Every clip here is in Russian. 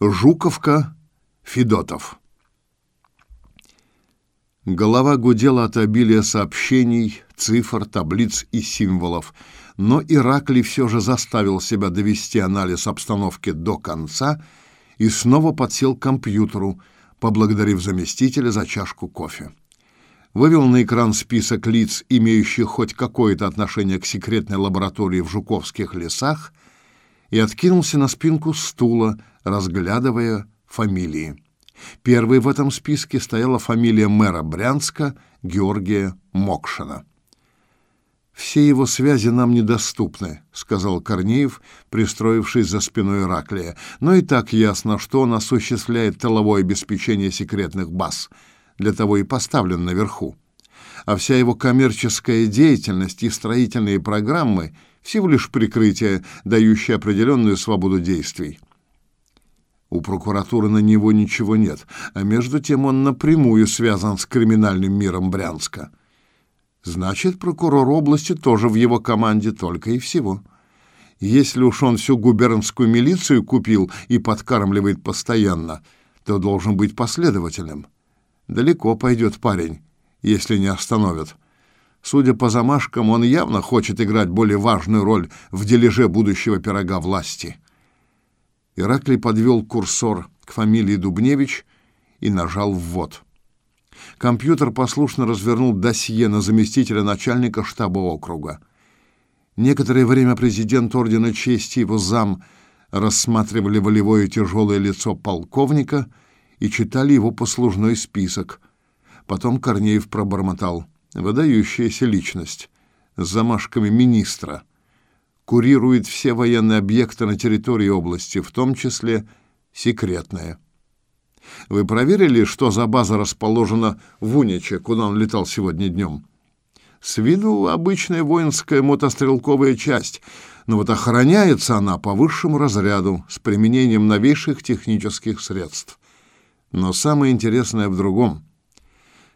Жуковка, Федотов. Голова гудела от обилия сообщений, цифр, таблиц и символов, но Ираклий все же заставил себя довести анализ обстановки до конца и снова подсел к компьютеру, поблагодарив заместителя за чашку кофе. Вывел на экран список лиц, имеющих хоть какое-то отношение к секретной лаборатории в Жуковских лесах, и откинулся на спинку стула, разглядывая фамилии. Первой в этом списке стояла фамилия мэра Брянска Георгия Мокшина. «Все его связи нам недоступны», — сказал Корнеев, пристроившись за спиной Ираклия. «Но и так ясно, что он осуществляет тыловое обеспечение секретных баз. Для того и поставлен наверху. А вся его коммерческая деятельность и строительные программы — всего лишь прикрытие, дающее определенную свободу действий. У прокуратуры на него ничего нет, а между тем он напрямую связан с криминальным миром Брянска. Значит, прокурор области тоже в его команде только и всего. Если уж он всю губернскую милицию купил и подкармливает постоянно, то должен быть последовательным. Далеко пойдет парень, если не остановят. Судя по замашкам, он явно хочет играть более важную роль в дележе будущего пирога власти. Ираклий подвел курсор к фамилии Дубневич и нажал «ввод». Компьютер послушно развернул досье на заместителя начальника штаба округа. Некоторое время президент Ордена Чести и его зам рассматривали волевое тяжелое лицо полковника и читали его послужной список. Потом Корнеев пробормотал. «Выдающаяся личность с замашками министра» курирует все военные объекты на территории области, в том числе секретные. Вы проверили, что за база расположена в Униче, куда он летал сегодня днем? С виду обычная воинская мотострелковая часть, но вот охраняется она по высшему разряду с применением новейших технических средств. Но самое интересное в другом.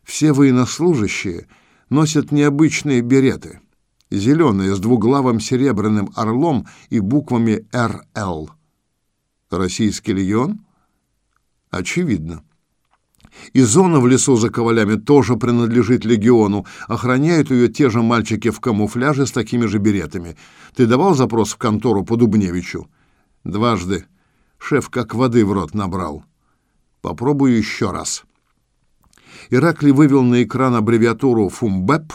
Все военнослужащие носят необычные береты — зеленая с двуглавым серебряным орлом и буквами «РЛ». Российский легион? Очевидно. И зона в лесу за ковалями тоже принадлежит легиону. Охраняют ее те же мальчики в камуфляже с такими же беретами. Ты давал запрос в контору по Дубневичу? Дважды. Шеф как воды в рот набрал. Попробую еще раз. Ираклий вывел на экран аббревиатуру «ФУМБЭП»,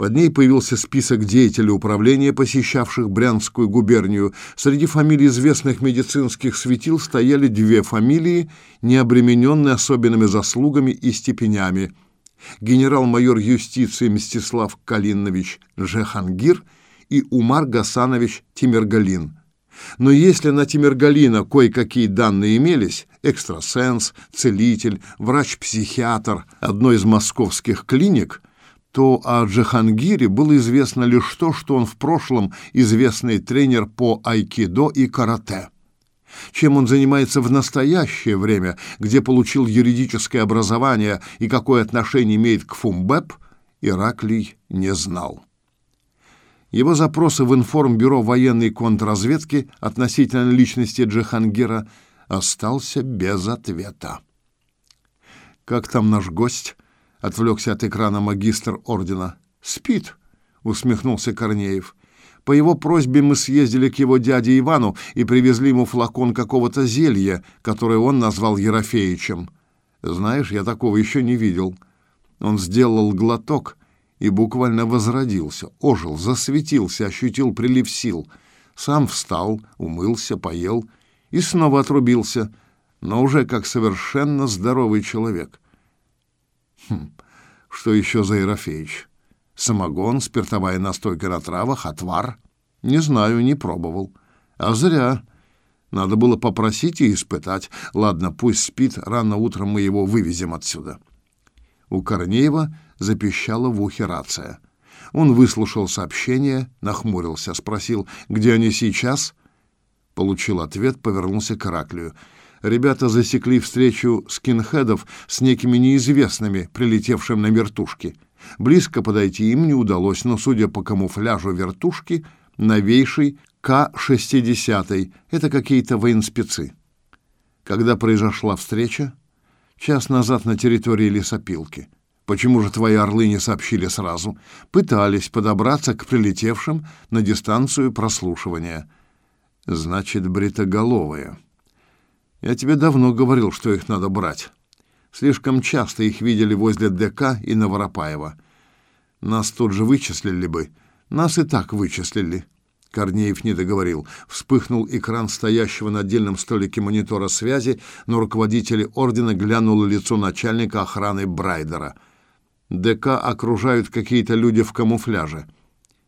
под ней появился список деятелей управления, посещавших Брянскую губернию. Среди фамилий известных медицинских светил стояли две фамилии, не обремененные особенными заслугами и степенями. Генерал-майор юстиции Мстислав Калинович Жехангир и Умар Гасанович Тимиргалин. Но если на Тимиргалина кое-какие данные имелись, экстрасенс, целитель, врач-психиатр одной из московских клиник – то о Джахангире было известно лишь то, что он в прошлом известный тренер по айкидо и карате. Чем он занимается в настоящее время, где получил юридическое образование и какое отношение имеет к ФУМБЭП, Ираклий не знал. Его запросы в информбюро военной контрразведки относительно личности Джахангира остался без ответа. «Как там наш гость?» Отвлекся от экрана магистр ордена. «Спит», — усмехнулся Корнеев. «По его просьбе мы съездили к его дяде Ивану и привезли ему флакон какого-то зелья, которое он назвал Ерофеичем. Знаешь, я такого еще не видел». Он сделал глоток и буквально возродился, ожил, засветился, ощутил прилив сил. Сам встал, умылся, поел и снова отрубился, но уже как совершенно здоровый человек. Хм, что еще за Ерофеич? Самогон, спиртовая настойка на травах, отвар? Не знаю, не пробовал. А зря. Надо было попросить и испытать. Ладно, пусть спит, рано утром мы его вывезем отсюда. У Корнеева запищала в ухе рация. Он выслушал сообщение, нахмурился, спросил, где они сейчас? Получил ответ, повернулся к Ираклию ребята засекли встречу скинхедов с некими неизвестными, прилетевшими на вертушке. Близко подойти им не удалось, но, судя по камуфляжу вертушки, новейший К-60. Это какие-то военспецы. Когда произошла встреча? Час назад на территории лесопилки. Почему же твои орлы не сообщили сразу? Пытались подобраться к прилетевшим на дистанцию прослушивания. Значит, бритоголовые. Я тебе давно говорил, что их надо брать. Слишком часто их видели возле ДК и Новоропаева. Нас тут же вычислили бы. Нас и так вычислили. Корнеев не договорил. Вспыхнул экран стоящего на отдельном столике монитора связи, но руководители ордена глянуло лицо начальника охраны Брайдера. ДК окружают какие-то люди в камуфляже.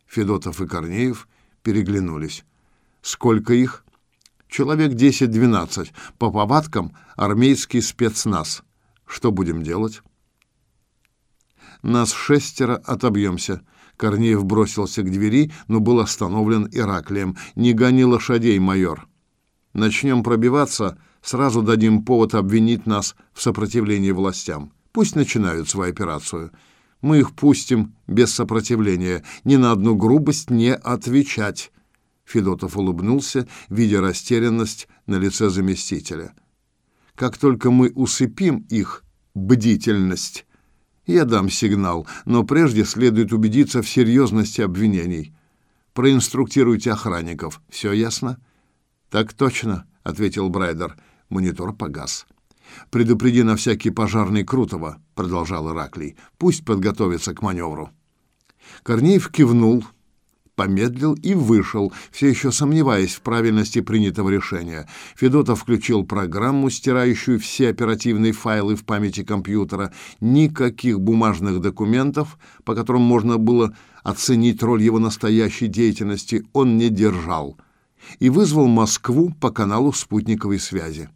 Федотов и Корнеев переглянулись. Сколько их? Человек 10-12. По повадкам армейский спецназ. Что будем делать? Нас шестеро отобьемся. Корнеев бросился к двери, но был остановлен Ираклием. «Не гони лошадей, майор. Начнем пробиваться, сразу дадим повод обвинить нас в сопротивлении властям. Пусть начинают свою операцию. Мы их пустим без сопротивления, ни на одну грубость не отвечать». Федотов улыбнулся, видя растерянность на лице заместителя. «Как только мы усыпим их бдительность, я дам сигнал, но прежде следует убедиться в серьезности обвинений. Проинструктируйте охранников. Все ясно? Так точно, ответил Брайдер. Монитор погас. Предупреди на всякий пожарный Крутого, продолжал Ираклий. Пусть подготовится к маневру. Корнеев кивнул, помедлил и вышел, все еще сомневаясь в правильности принятого решения. Федотов включил программу, стирающую все оперативные файлы в памяти компьютера. Никаких бумажных документов, по которым можно было оценить роль его настоящей деятельности, он не держал. И вызвал Москву по каналу спутниковой связи.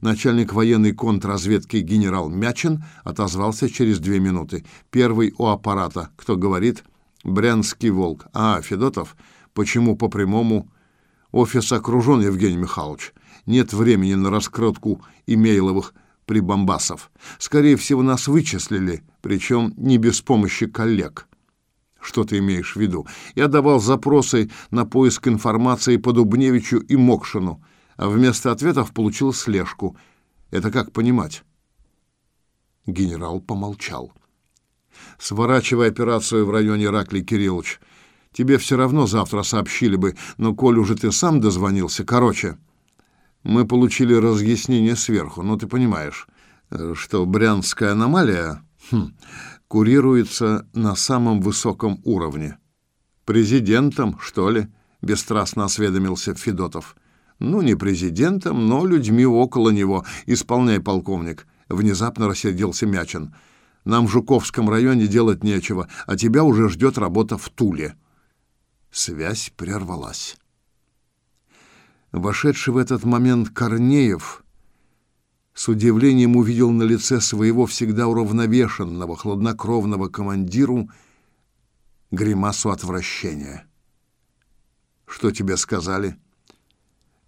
Начальник военной контрразведки генерал Мячин отозвался через две минуты. Первый у аппарата. Кто говорит? — Брянский волк. А, Федотов, почему по прямому? Офис окружен, Евгений Михайлович. Нет времени на раскрутку имейловых прибамбасов. Скорее всего, нас вычислили, причем не без помощи коллег. Что ты имеешь в виду? Я давал запросы на поиск информации по Дубневичу и Мокшину, а вместо ответов получил слежку. Это как понимать? Генерал помолчал. Сворачивай операцию в районе Ракли, Кириллович. Тебе все равно завтра сообщили бы, но коль уже ты сам дозвонился, короче, мы получили разъяснение сверху, ну ты понимаешь, что брянская аномалия хм, курируется на самом высоком уровне. Президентом, что ли? Бесстрастно осведомился Федотов. Ну, не президентом, но людьми около него. Исполняй, полковник. Внезапно рассердился Мячин. Нам в Жуковском районе делать нечего, а тебя уже ждет работа в Туле». Связь прервалась. Вошедший в этот момент Корнеев с удивлением увидел на лице своего всегда уравновешенного, хладнокровного командиру гримасу отвращения. «Что тебе сказали?»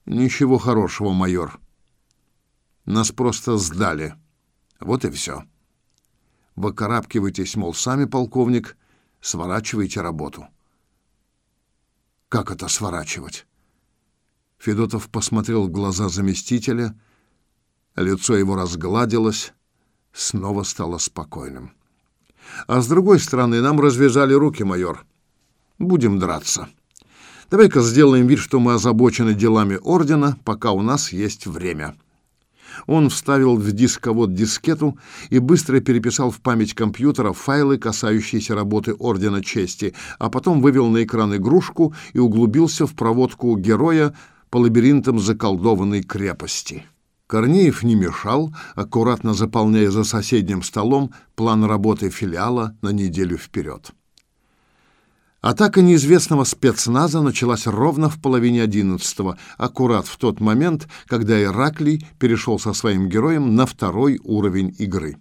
«Ничего хорошего, майор. Нас просто сдали. Вот и все». Выкарабкивайтесь, мол, сами, полковник, сворачивайте работу. Как это сворачивать? Федотов посмотрел в глаза заместителя, лицо его разгладилось, снова стало спокойным. А с другой стороны, нам развязали руки, майор. Будем драться. Давай-ка сделаем вид, что мы озабочены делами ордена, пока у нас есть время. Он вставил в дисковод дискету и быстро переписал в память компьютера файлы, касающиеся работы Ордена Чести, а потом вывел на экран игрушку и углубился в проводку героя по лабиринтам заколдованной крепости. Корнеев не мешал, аккуратно заполняя за соседним столом план работы филиала на неделю вперед. Атака неизвестного спецназа началась ровно в половине одиннадцатого, аккурат в тот момент, когда Ираклий перешел со своим героем на второй уровень игры.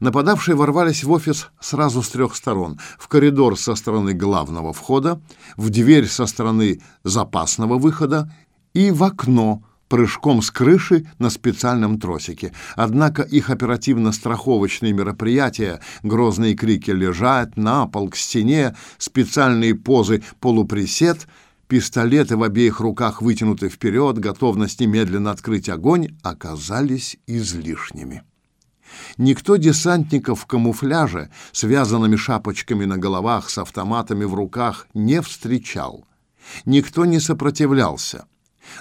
Нападавшие ворвались в офис сразу с трех сторон. В коридор со стороны главного входа, в дверь со стороны запасного выхода и в окно прыжком с крыши на специальном тросике. Однако их оперативно-страховочные мероприятия, грозные крики «лежать», «на пол», «к стене», специальные позы «полуприсед» пистолеты в обеих руках вытянуты вперед, готовность немедленно открыть огонь, оказались излишними. Никто десантников в камуфляже, связанными шапочками на головах, с автоматами в руках, не встречал. Никто не сопротивлялся.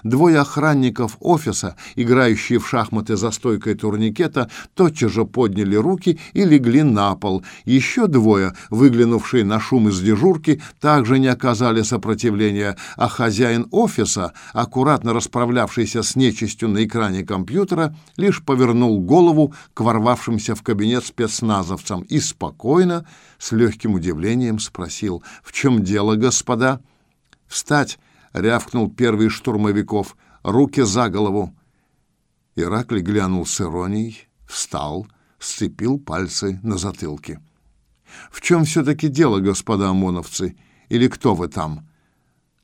Двое охранников офиса, играющие в шахматы за стойкой турникета, тотчас же подняли руки и легли на пол. Еще двое, выглянувшие на шум из дежурки, также не оказали сопротивления, а хозяин офиса, аккуратно расправлявшийся с нечистью на экране компьютера, лишь повернул голову к ворвавшимся в кабинет спецназовцам и спокойно, с легким удивлением спросил «В чем дело, господа?» «Встать!» — рявкнул первый штурмовиков. «Руки за голову!» Ираклий глянул с иронией, встал, сцепил пальцы на затылке. «В чем все-таки дело, господа ОМОНовцы? Или кто вы там?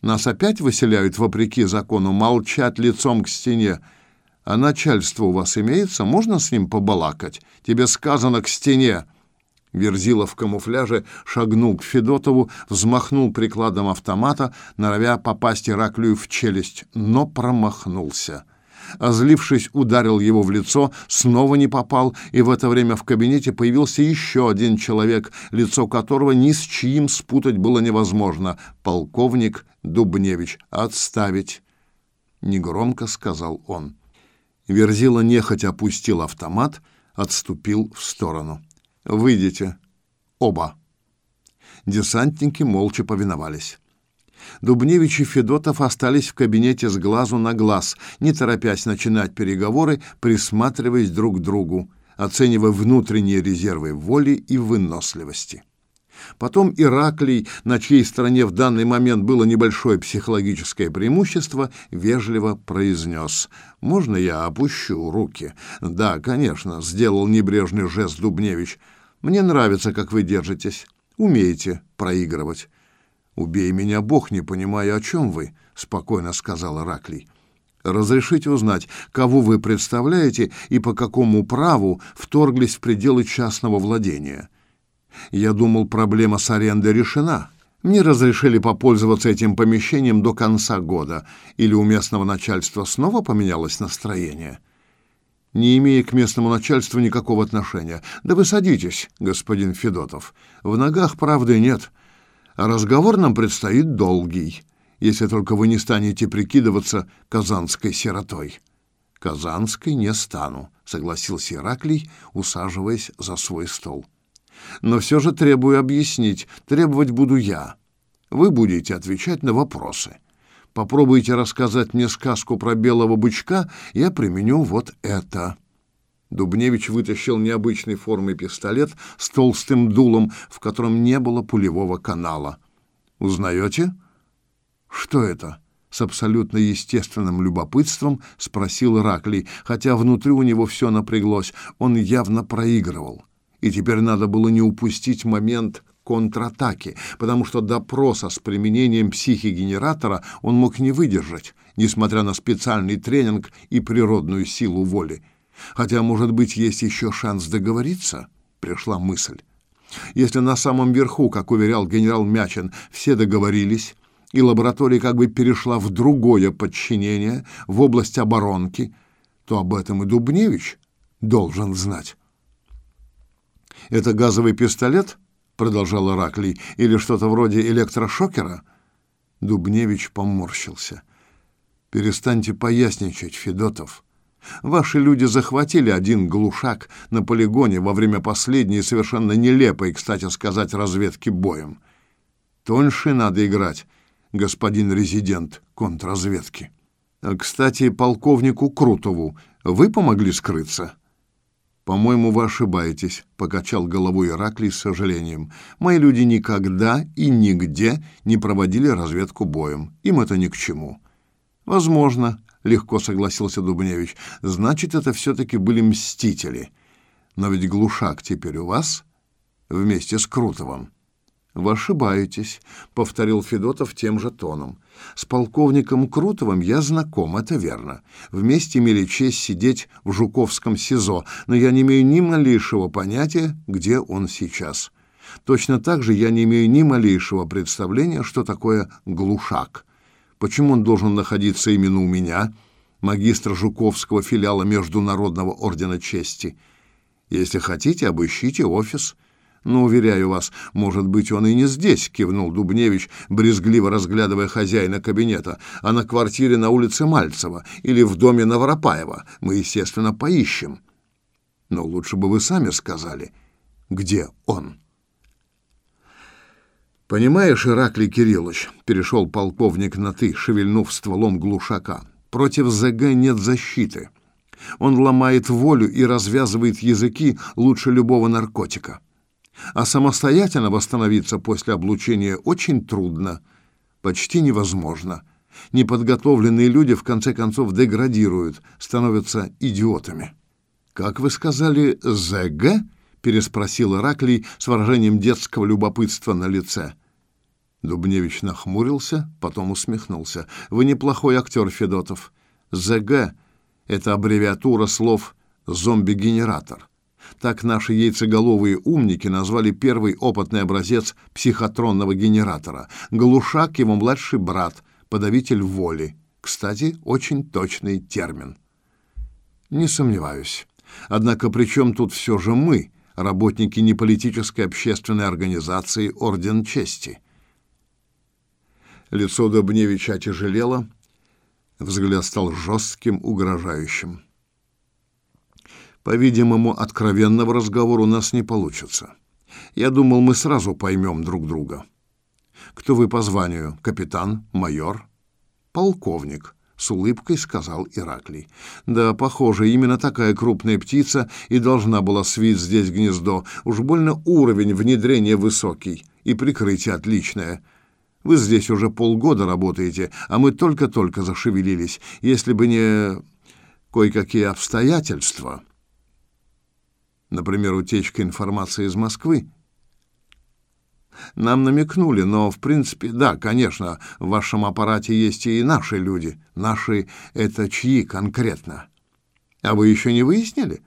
Нас опять выселяют вопреки закону, молчать лицом к стене. А начальство у вас имеется? Можно с ним побалакать? Тебе сказано к стене!» Верзила в камуфляже шагнул к Федотову, взмахнул прикладом автомата, норовя попасть Ираклию в челюсть, но промахнулся. Озлившись, ударил его в лицо, снова не попал, и в это время в кабинете появился еще один человек, лицо которого ни с чьим спутать было невозможно. Полковник Дубневич. «Отставить!» — негромко сказал он. Верзила нехотя опустил автомат, отступил в сторону. Выйдите. Оба. Десантники молча повиновались. Дубневич и Федотов остались в кабинете с глазу на глаз, не торопясь начинать переговоры, присматриваясь друг к другу, оценивая внутренние резервы воли и выносливости. Потом Ираклий, на чьей стороне в данный момент было небольшое психологическое преимущество, вежливо произнес «Можно я опущу руки?» «Да, конечно», — сделал небрежный жест Дубневич — мне нравится, как вы держитесь. Умеете проигрывать. Убей меня, Бог, не понимаю, о чем вы, спокойно сказал Ираклий. Разрешите узнать, кого вы представляете и по какому праву вторглись в пределы частного владения? Я думал, проблема с арендой решена. Мне разрешили попользоваться этим помещением до конца года. Или у местного начальства снова поменялось настроение? Не имея к местному начальству никакого отношения. Да вы садитесь, господин Федотов. В ногах правды нет. А разговор нам предстоит долгий, если только вы не станете прикидываться казанской сиротой. Казанской не стану, согласился Ираклий, усаживаясь за свой стол. Но все же требую объяснить. Требовать буду я. Вы будете отвечать на вопросы. Попробуйте рассказать мне сказку про белого бычка, я применю вот это». Дубневич вытащил необычной формы пистолет с толстым дулом, в котором не было пулевого канала. «Узнаете?» «Что это?» — с абсолютно естественным любопытством спросил Ираклий, хотя внутри у него все напряглось. Он явно проигрывал. И теперь надо было не упустить момент контратаки, потому что допроса с применением психогенератора он мог не выдержать, несмотря на специальный тренинг и природную силу воли. Хотя, может быть, есть еще шанс договориться, пришла мысль. Если на самом верху, как уверял генерал Мячин, все договорились, и лаборатория как бы перешла в другое подчинение, в область оборонки, то об этом и Дубневич должен знать. Это газовый пистолет продолжал Ираклий, или что-то вроде электрошокера? Дубневич поморщился. Перестаньте поясничать, Федотов. Ваши люди захватили один глушак на полигоне во время последней совершенно нелепой, кстати сказать, разведки боем. Тоньше надо играть, господин резидент контрразведки. Кстати, полковнику Крутову вы помогли скрыться? «По-моему, вы ошибаетесь», — покачал головой Ираклий с сожалением. «Мои люди никогда и нигде не проводили разведку боем. Им это ни к чему». «Возможно», — легко согласился Дубневич. «Значит, это все-таки были мстители. Но ведь глушак теперь у вас вместе с Крутовым». «Вы ошибаетесь», — повторил Федотов тем же тоном. «С полковником Крутовым я знаком, это верно. Вместе имели честь сидеть в Жуковском СИЗО, но я не имею ни малейшего понятия, где он сейчас. Точно так же я не имею ни малейшего представления, что такое глушак. Почему он должен находиться именно у меня, магистра Жуковского филиала Международного ордена чести? Если хотите, обыщите офис. Но, уверяю вас, может быть, он и не здесь, кивнул Дубневич, брезгливо разглядывая хозяина кабинета, а на квартире на улице Мальцева или в доме Новоропаева. Мы, естественно, поищем. Но лучше бы вы сами сказали, где он. «Понимаешь, Ираклий Кириллович», — перешел полковник на «ты», шевельнув стволом глушака, — «против ЗГ нет защиты. Он ломает волю и развязывает языки лучше любого наркотика. А самостоятельно восстановиться после облучения очень трудно, почти невозможно. Неподготовленные люди в конце концов деградируют, становятся идиотами». «Как вы сказали, ЗГ?» переспросил Ираклий с выражением детского любопытства на лице. Дубневич нахмурился, потом усмехнулся. Вы неплохой актер, Федотов. ЗГ это аббревиатура слов зомби-генератор. Так наши яйцеголовые умники назвали первый опытный образец психотронного генератора. Глушак его младший брат, подавитель воли. Кстати, очень точный термин. Не сомневаюсь. Однако при чем тут все же мы, работники неполитической общественной организации Орден Чести. Лицо Добневича тяжелело, взгляд стал жестким, угрожающим. По-видимому, откровенного разговора у нас не получится. Я думал, мы сразу поймем друг друга. Кто вы по званию? Капитан? Майор? Полковник с улыбкой сказал Ираклий. Да, похоже, именно такая крупная птица и должна была свить здесь гнездо. Уж больно уровень внедрения высокий и прикрытие отличное. Вы здесь уже полгода работаете, а мы только-только зашевелились. Если бы не кое-какие обстоятельства, например, утечка информации из Москвы, нам намекнули, но, в принципе, да, конечно, в вашем аппарате есть и наши люди. Наши — это чьи конкретно? А вы еще не выяснили?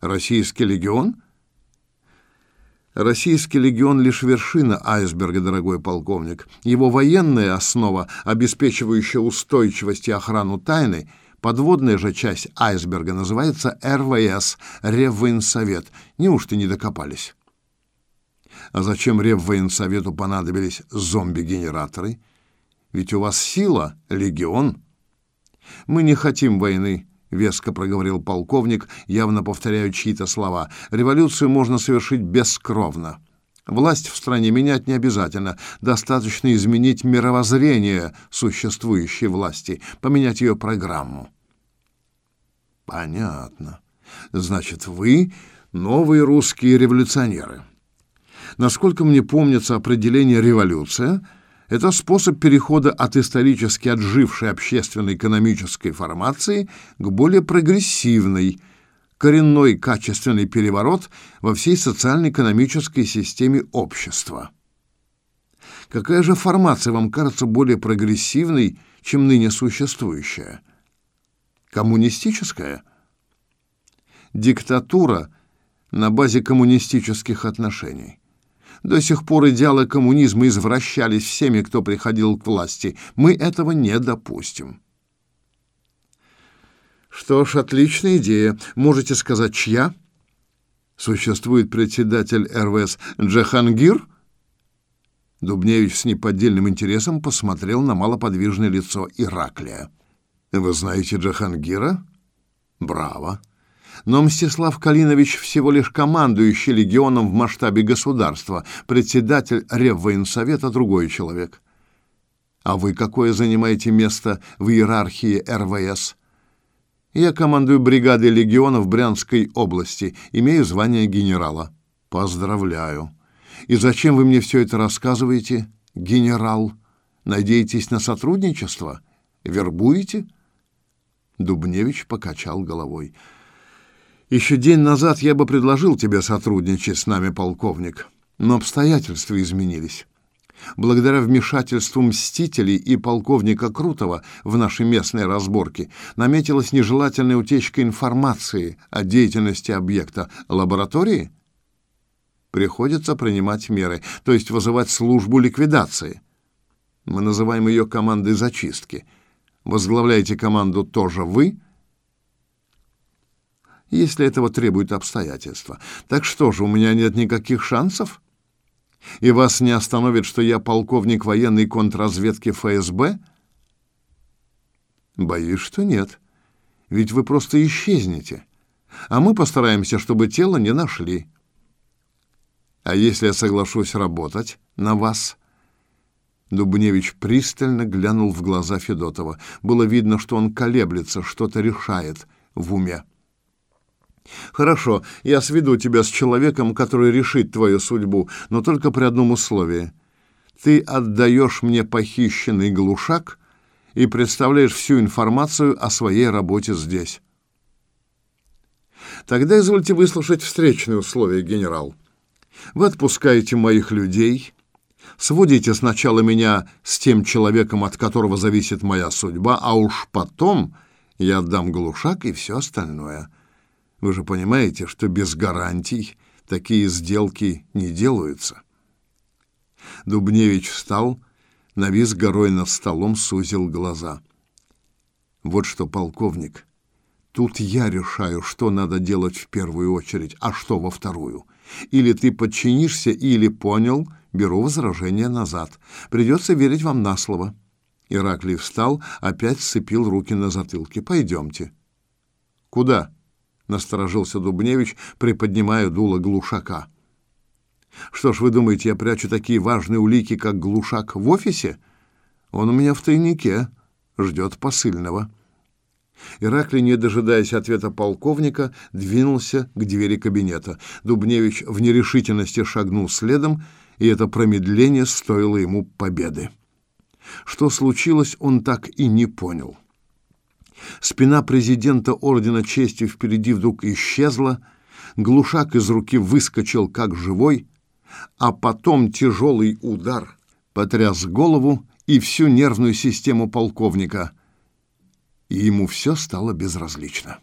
Российский легион? Российский легион — лишь вершина айсберга, дорогой полковник. Его военная основа, обеспечивающая устойчивость и охрану тайны — Подводная же часть айсберга называется РВС, Реввоенсовет. Неужто не докопались? А зачем Реввоенсовету понадобились зомби-генераторы? Ведь у вас сила, легион. Мы не хотим войны, веско проговорил полковник, явно повторяя чьи-то слова. Революцию можно совершить бескровно. Власть в стране менять не обязательно, достаточно изменить мировоззрение существующей власти, поменять ее программу. Понятно. Значит, вы новые русские революционеры. Насколько мне помнится определение «революция», это способ перехода от исторически отжившей общественно-экономической формации к более прогрессивной, коренной качественный переворот во всей социально-экономической системе общества. Какая же формация вам кажется более прогрессивной, чем ныне существующая? Коммунистическая? Диктатура на базе коммунистических отношений. До сих пор идеалы коммунизма извращались всеми, кто приходил к власти. Мы этого не допустим. Что ж, отличная идея. Можете сказать, чья? Существует председатель РВС Джахангир? Дубневич с неподдельным интересом посмотрел на малоподвижное лицо Ираклия. Вы знаете Джахангира? Браво. Но Мстислав Калинович всего лишь командующий легионом в масштабе государства, председатель Реввоенсовета другой человек. А вы какое занимаете место в иерархии РВС? Я командую бригадой легионов в Брянской области, имею звание генерала. Поздравляю. И зачем вы мне все это рассказываете, генерал? Надеетесь на сотрудничество? Вербуете? Дубневич покачал головой. Еще день назад я бы предложил тебе сотрудничать с нами, полковник, но обстоятельства изменились. Благодаря вмешательству мстителей и полковника Крутого в наши местные разборки наметилась нежелательная утечка информации о деятельности объекта лаборатории. Приходится принимать меры, то есть вызывать службу ликвидации. Мы называем ее командой зачистки. Возглавляете команду тоже вы, если этого требуют обстоятельства. Так что же, у меня нет никаких шансов? И вас не остановит, что я полковник военной контрразведки ФСБ? Боюсь, что нет. Ведь вы просто исчезнете. А мы постараемся, чтобы тело не нашли. А если я соглашусь работать на вас? Дубневич пристально глянул в глаза Федотова. Было видно, что он колеблется, что-то решает в уме. Хорошо, я сведу тебя с человеком, который решит твою судьбу, но только при одном условии. Ты отдаешь мне похищенный глушак и представляешь всю информацию о своей работе здесь. Тогда извольте выслушать встречные условия, генерал. Вы отпускаете моих людей, сводите сначала меня с тем человеком, от которого зависит моя судьба, а уж потом я отдам глушак и все остальное. Вы же понимаете, что без гарантий такие сделки не делаются. Дубневич встал, навис горой над столом, сузил глаза. Вот что, полковник, тут я решаю, что надо делать в первую очередь, а что во вторую. Или ты подчинишься, или понял, беру возражение назад. Придется верить вам на слово. Ираклий встал, опять сцепил руки на затылке. Пойдемте. Куда? насторожился Дубневич, приподнимая дуло глушака. Что ж, вы думаете, я прячу такие важные улики, как глушак, в офисе? Он у меня в тайнике, ждет посыльного. Ираклий, не дожидаясь ответа полковника, двинулся к двери кабинета. Дубневич в нерешительности шагнул следом, и это промедление стоило ему победы. Что случилось, он так и не понял. Спина президента Ордена Чести впереди вдруг исчезла, глушак из руки выскочил как живой, а потом тяжелый удар потряс голову и всю нервную систему полковника, и ему все стало безразлично.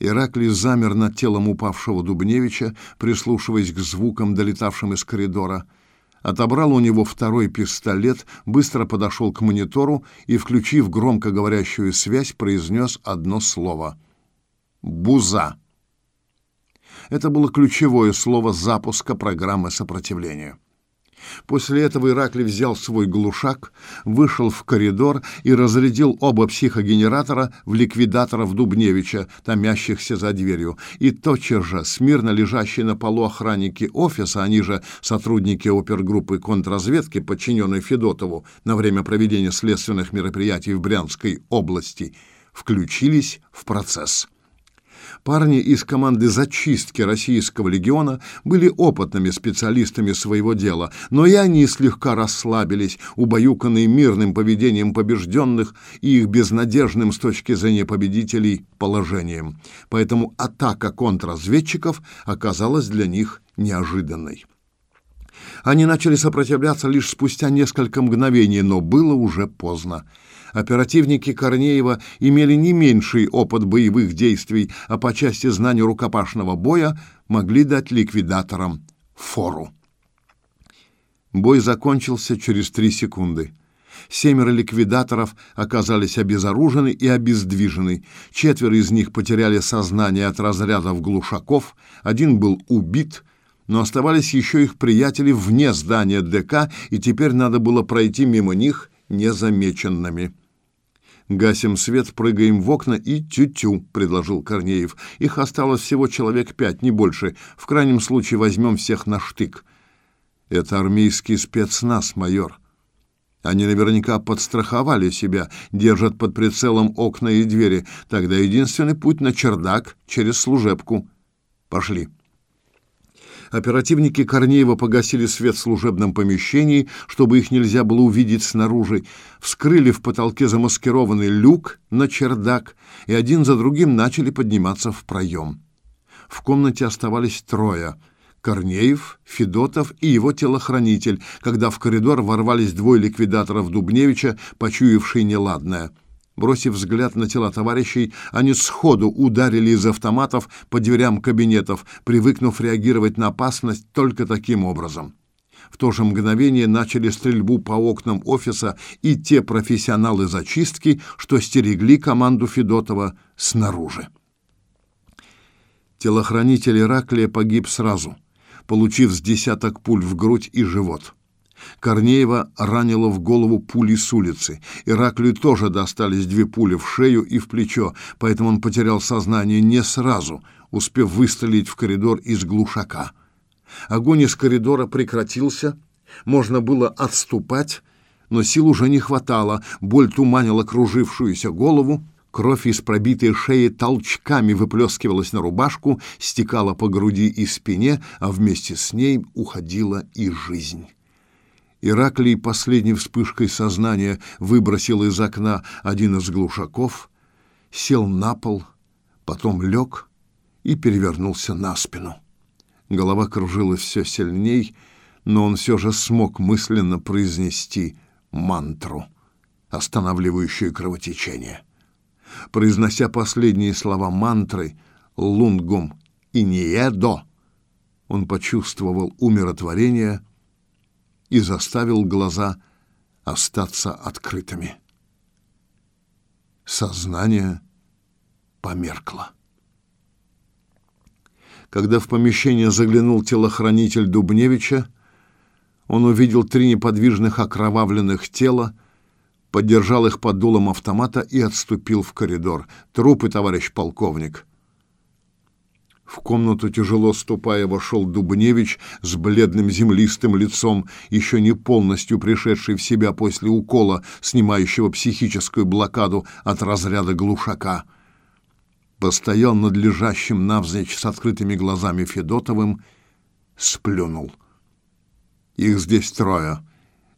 Ираклий замер над телом упавшего Дубневича, прислушиваясь к звукам, долетавшим из коридора — отобрал у него второй пистолет, быстро подошел к монитору и, включив громко говорящую связь, произнес одно слово «Буза». Это было ключевое слово запуска программы сопротивления. После этого Ираклий взял свой глушак, вышел в коридор и разрядил оба психогенератора в ликвидаторов Дубневича, томящихся за дверью. И тотчас же смирно лежащие на полу охранники офиса, они же сотрудники опергруппы контрразведки, подчиненной Федотову на время проведения следственных мероприятий в Брянской области, включились в процесс. Парни из команды зачистки российского легиона были опытными специалистами своего дела, но и они слегка расслабились, убаюканные мирным поведением побежденных и их безнадежным с точки зрения победителей положением. Поэтому атака контрразведчиков оказалась для них неожиданной. Они начали сопротивляться лишь спустя несколько мгновений, но было уже поздно оперативники Корнеева имели не меньший опыт боевых действий, а по части знаний рукопашного боя могли дать ликвидаторам фору. Бой закончился через три секунды. Семеро ликвидаторов оказались обезоружены и обездвижены. Четверо из них потеряли сознание от разрядов глушаков, один был убит, но оставались еще их приятели вне здания ДК, и теперь надо было пройти мимо них незамеченными. «Гасим свет, прыгаем в окна и тю-тю», — предложил Корнеев. «Их осталось всего человек пять, не больше. В крайнем случае возьмем всех на штык». «Это армейский спецназ, майор». Они наверняка подстраховали себя, держат под прицелом окна и двери. Тогда единственный путь на чердак через служебку. Пошли. Оперативники Корнеева погасили свет в служебном помещении, чтобы их нельзя было увидеть снаружи, вскрыли в потолке замаскированный люк на чердак и один за другим начали подниматься в проем. В комнате оставались трое — Корнеев, Федотов и его телохранитель, когда в коридор ворвались двое ликвидаторов Дубневича, почуявшие неладное — Бросив взгляд на тела товарищей, они сходу ударили из автоматов по дверям кабинетов, привыкнув реагировать на опасность только таким образом. В то же мгновение начали стрельбу по окнам офиса и те профессионалы зачистки, что стерегли команду Федотова снаружи. Телохранитель Ираклия погиб сразу, получив с десяток пуль в грудь и живот. Корнеева ранило в голову пули с улицы. Ираклию тоже достались две пули в шею и в плечо, поэтому он потерял сознание не сразу, успев выстрелить в коридор из глушака. Огонь из коридора прекратился, можно было отступать, но сил уже не хватало, боль туманила кружившуюся голову, кровь из пробитой шеи толчками выплескивалась на рубашку, стекала по груди и спине, а вместе с ней уходила и жизнь. Ираклий последней вспышкой сознания выбросил из окна один из глушаков, сел на пол, потом лег и перевернулся на спину. Голова кружилась все сильней, но он все же смог мысленно произнести мантру, останавливающую кровотечение. Произнося последние слова мантры «лунгум» и «ниедо», он почувствовал умиротворение — и заставил глаза остаться открытыми. Сознание померкло. Когда в помещение заглянул телохранитель Дубневича, он увидел три неподвижных окровавленных тела, поддержал их под дулом автомата и отступил в коридор. «Трупы, товарищ полковник!» В комнату, тяжело ступая, вошел Дубневич с бледным землистым лицом, еще не полностью пришедший в себя после укола, снимающего психическую блокаду от разряда глушака. Постоял над лежащим навзничь с открытыми глазами Федотовым, сплюнул. «Их здесь трое.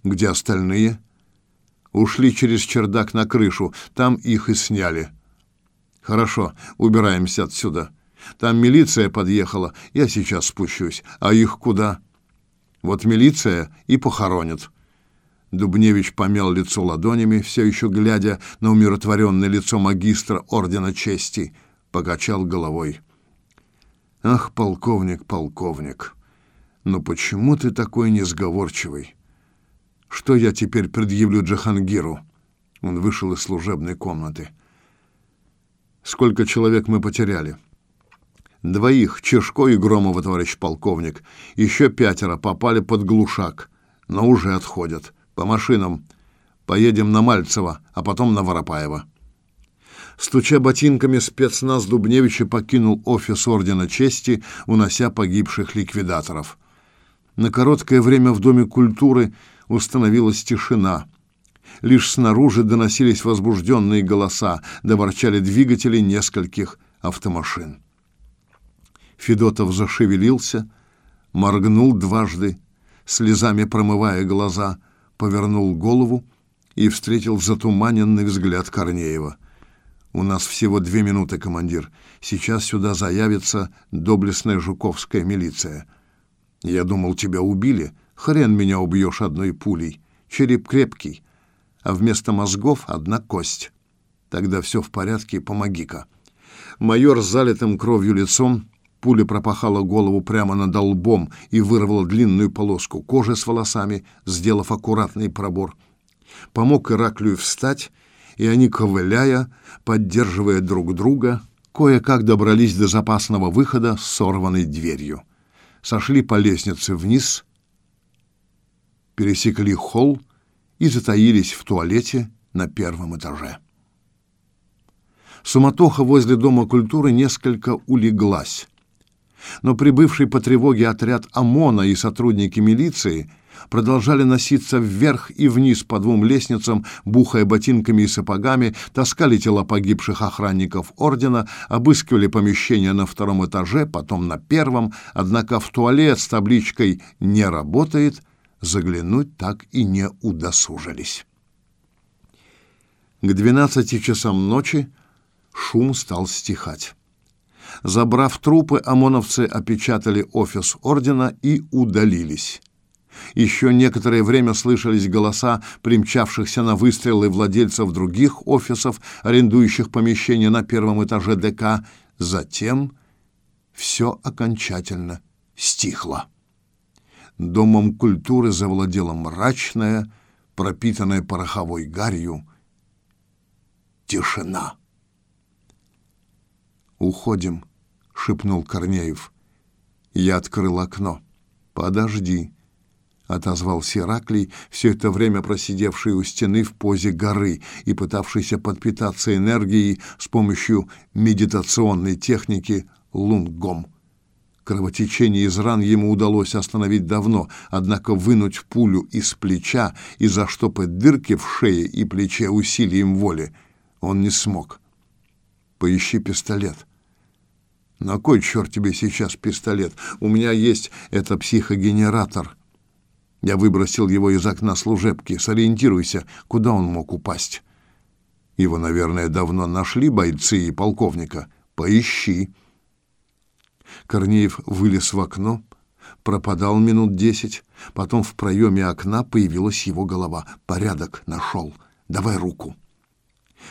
Где остальные?» «Ушли через чердак на крышу. Там их и сняли». «Хорошо, убираемся отсюда». Там милиция подъехала, я сейчас спущусь. А их куда? Вот милиция и похоронит. Дубневич помял лицо ладонями, все еще глядя на умиротворенное лицо магистра Ордена Чести, покачал головой. «Ах, полковник, полковник, но почему ты такой несговорчивый? Что я теперь предъявлю Джахангиру?» Он вышел из служебной комнаты. «Сколько человек мы потеряли?» Двоих, Чешко и Громова, товарищ полковник. Еще пятеро попали под глушак, но уже отходят. По машинам. Поедем на Мальцево, а потом на Воропаева. Стуча ботинками, спецназ Дубневича покинул офис Ордена Чести, унося погибших ликвидаторов. На короткое время в Доме культуры установилась тишина. Лишь снаружи доносились возбужденные голоса, доворчали двигатели нескольких автомашин. Федотов зашевелился, моргнул дважды, слезами промывая глаза, повернул голову и встретил затуманенный взгляд Корнеева. «У нас всего две минуты, командир. Сейчас сюда заявится доблестная жуковская милиция. Я думал, тебя убили. Хрен меня убьешь одной пулей. Череп крепкий, а вместо мозгов одна кость. Тогда все в порядке, помоги-ка». Майор с залитым кровью лицом Пуля пропахала голову прямо над лбом и вырвала длинную полоску кожи с волосами, сделав аккуратный пробор. Помог Ираклию встать, и они, ковыляя, поддерживая друг друга, кое-как добрались до запасного выхода с сорванной дверью. Сошли по лестнице вниз, пересекли холл и затаились в туалете на первом этаже. Суматоха возле Дома культуры несколько улеглась но прибывший по тревоге отряд ОМОНа и сотрудники милиции продолжали носиться вверх и вниз по двум лестницам, бухая ботинками и сапогами, таскали тела погибших охранников ордена, обыскивали помещения на втором этаже, потом на первом, однако в туалет с табличкой «Не работает» заглянуть так и не удосужились. К двенадцати часам ночи шум стал стихать. Забрав трупы, ОМОНовцы опечатали офис ордена и удалились. Еще некоторое время слышались голоса примчавшихся на выстрелы владельцев других офисов, арендующих помещения на первом этаже ДК. Затем все окончательно стихло. Домом культуры завладела мрачная, пропитанная пороховой гарью, тишина. «Уходим», — шепнул Корнеев. Я открыл окно. «Подожди», — отозвался Ираклий, все это время просидевший у стены в позе горы и пытавшийся подпитаться энергией с помощью медитационной техники лунгом. Кровотечение из ран ему удалось остановить давно, однако вынуть пулю из плеча и заштопать дырки в шее и плече усилием воли он не смог. «Поищи пистолет», на кой черт тебе сейчас пистолет? У меня есть это психогенератор. Я выбросил его из окна служебки. Сориентируйся, куда он мог упасть. Его, наверное, давно нашли бойцы и полковника. Поищи. Корнеев вылез в окно, пропадал минут десять, потом в проеме окна появилась его голова. Порядок нашел. Давай руку.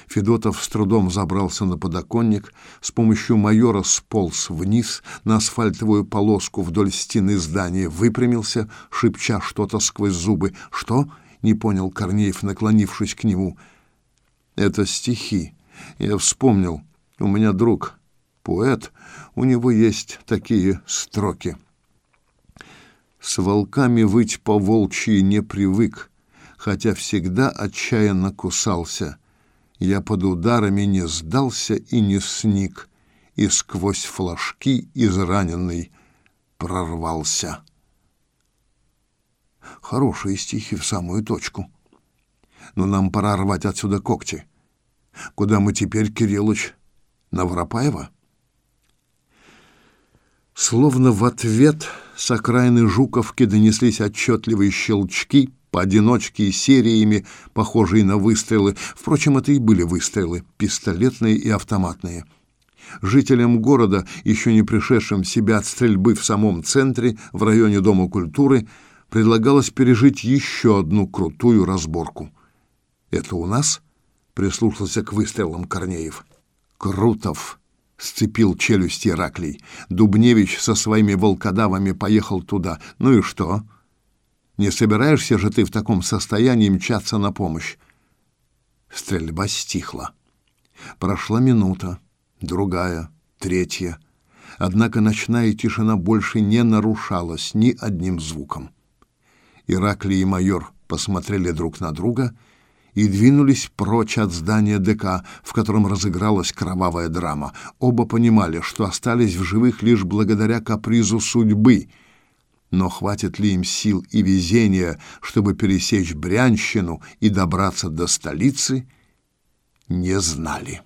Федотов с трудом забрался на подоконник, с помощью майора сполз вниз на асфальтовую полоску вдоль стены здания, выпрямился, шепча что-то сквозь зубы. «Что?» — не понял Корнеев, наклонившись к нему. «Это стихи. Я вспомнил. У меня друг, поэт, у него есть такие строки. С волками выть по волчьи не привык, хотя всегда отчаянно кусался» Я под ударами не сдался и не сник, и сквозь флажки израненный прорвался. Хорошие стихи в самую точку. Но нам пора рвать отсюда когти. Куда мы теперь, Кириллыч? На Воропаева? Словно в ответ с окраины Жуковки донеслись отчетливые щелчки, поодиночке и сериями, похожие на выстрелы. Впрочем, это и были выстрелы, пистолетные и автоматные. Жителям города, еще не пришедшим в себя от стрельбы в самом центре, в районе Дома культуры, предлагалось пережить еще одну крутую разборку. «Это у нас?» — прислушался к выстрелам Корнеев. «Крутов!» — сцепил челюсть Ираклий. Дубневич со своими волкодавами поехал туда. «Ну и что?» Не собираешься же ты в таком состоянии мчаться на помощь? Стрельба стихла. Прошла минута, другая, третья. Однако ночная тишина больше не нарушалась ни одним звуком. Ираклий и майор посмотрели друг на друга и двинулись прочь от здания ДК, в котором разыгралась кровавая драма. Оба понимали, что остались в живых лишь благодаря капризу судьбы — но хватит ли им сил и везения, чтобы пересечь Брянщину и добраться до столицы, не знали.